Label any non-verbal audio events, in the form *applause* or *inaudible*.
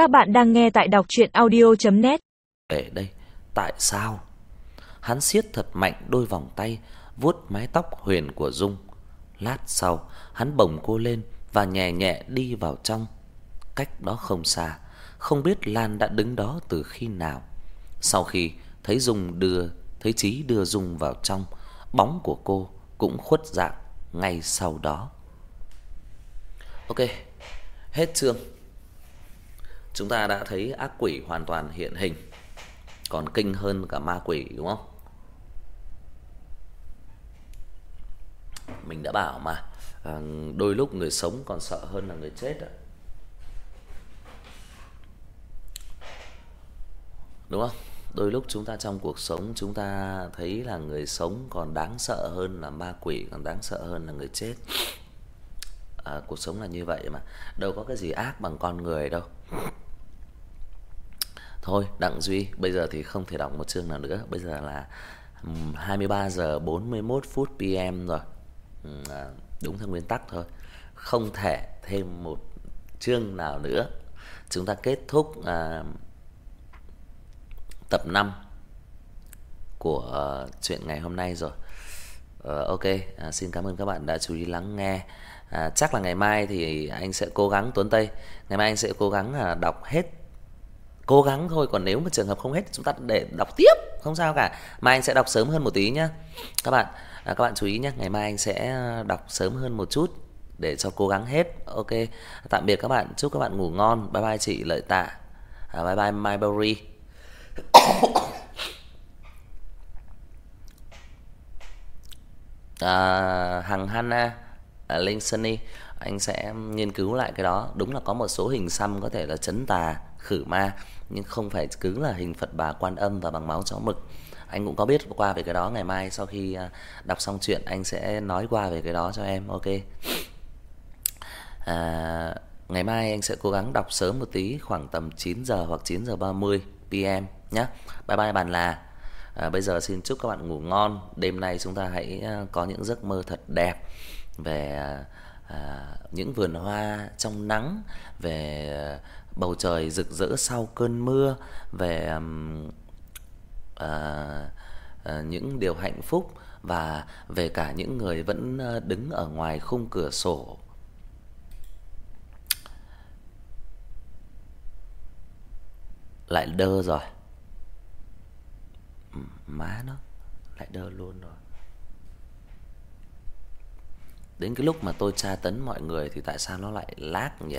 Các bạn đang nghe tại đọc chuyện audio.net để đây, tại sao? Hắn siết thật mạnh đôi vòng tay, vuốt mái tóc huyền của Dung. Lát sau, hắn bồng cô lên và nhẹ nhẹ đi vào trong. Cách đó không xa, không biết Lan đã đứng đó từ khi nào. Sau khi thấy Dung đưa, thấy Chí đưa Dung vào trong, bóng của cô cũng khuất dạng ngay sau đó. Ok, hết chương. Chúng ta đã thấy ác quỷ hoàn toàn hiện hình, còn kinh hơn cả ma quỷ đúng không? Mình đã bảo mà, à, đôi lúc người sống còn sợ hơn là người chết ạ. Đúng không? Đôi lúc chúng ta trong cuộc sống chúng ta thấy là người sống còn đáng sợ hơn là ma quỷ, còn đáng sợ hơn là người chết. À, cuộc sống là như vậy mà, đâu có cái gì ác bằng con người đâu. Thôi, Đặng Duy, bây giờ thì không thể đọc một chương nào nữa, bây giờ là 23 giờ 41 phút PM rồi. À, đúng theo nguyên tắc thôi. Không thể thêm một chương nào nữa. Chúng ta kết thúc à, tập 5 của ờ, chuyện ngày hôm nay rồi. Uh, ok, à, xin cảm ơn các bạn đã chú ý lắng nghe. À, chắc là ngày mai thì anh sẽ cố gắng Tuấn Tây, ngày mai anh sẽ cố gắng à, đọc hết cố gắng thôi còn nếu mà trường hợp không hết chúng ta để đọc tiếp không sao cả. Mai anh sẽ đọc sớm hơn một tí nhá. Các bạn à, các bạn chú ý nhé ngày mai anh sẽ à, đọc sớm hơn một chút để cho cố gắng hết. Ok tạm biệt các bạn chúc các bạn ngủ ngon. Bye bye chị lợi tạ. À, bye bye my berry. *coughs* À, hằng Hanna à, Linh Sunny anh sẽ nghiên cứu lại cái đó. Đúng là có một số hình xăm có thể là chấn tà khử ma nhưng không phải cứ là hình Phật Bà Quan Âm và bằng máu chó mực. Anh cũng có biết qua về cái đó ngày mai sau khi à, đọc xong chuyện anh sẽ nói qua về cái đó cho em. Ok. À ngày mai anh sẽ cố gắng đọc sớm một tí khoảng tầm 9 giờ hoặc 9 giờ 30 PM nhé. Bye bye bạn là. À, bây giờ xin chúc các bạn ngủ ngon. Đêm nay chúng ta hãy à, có những giấc mơ thật đẹp về à, à, những vườn hoa trong nắng, về à, bầu trời rực rỡ sau cơn mưa, về à, à, những điều hạnh phúc và về cả những người vẫn à, đứng ở ngoài khung cửa sổ. Lại đơ rồi. Má nó lại đơ luôn rồi. Đến cái lúc mà tôi tra tấn mọi người thì tại sao nó lại lag nhỉ?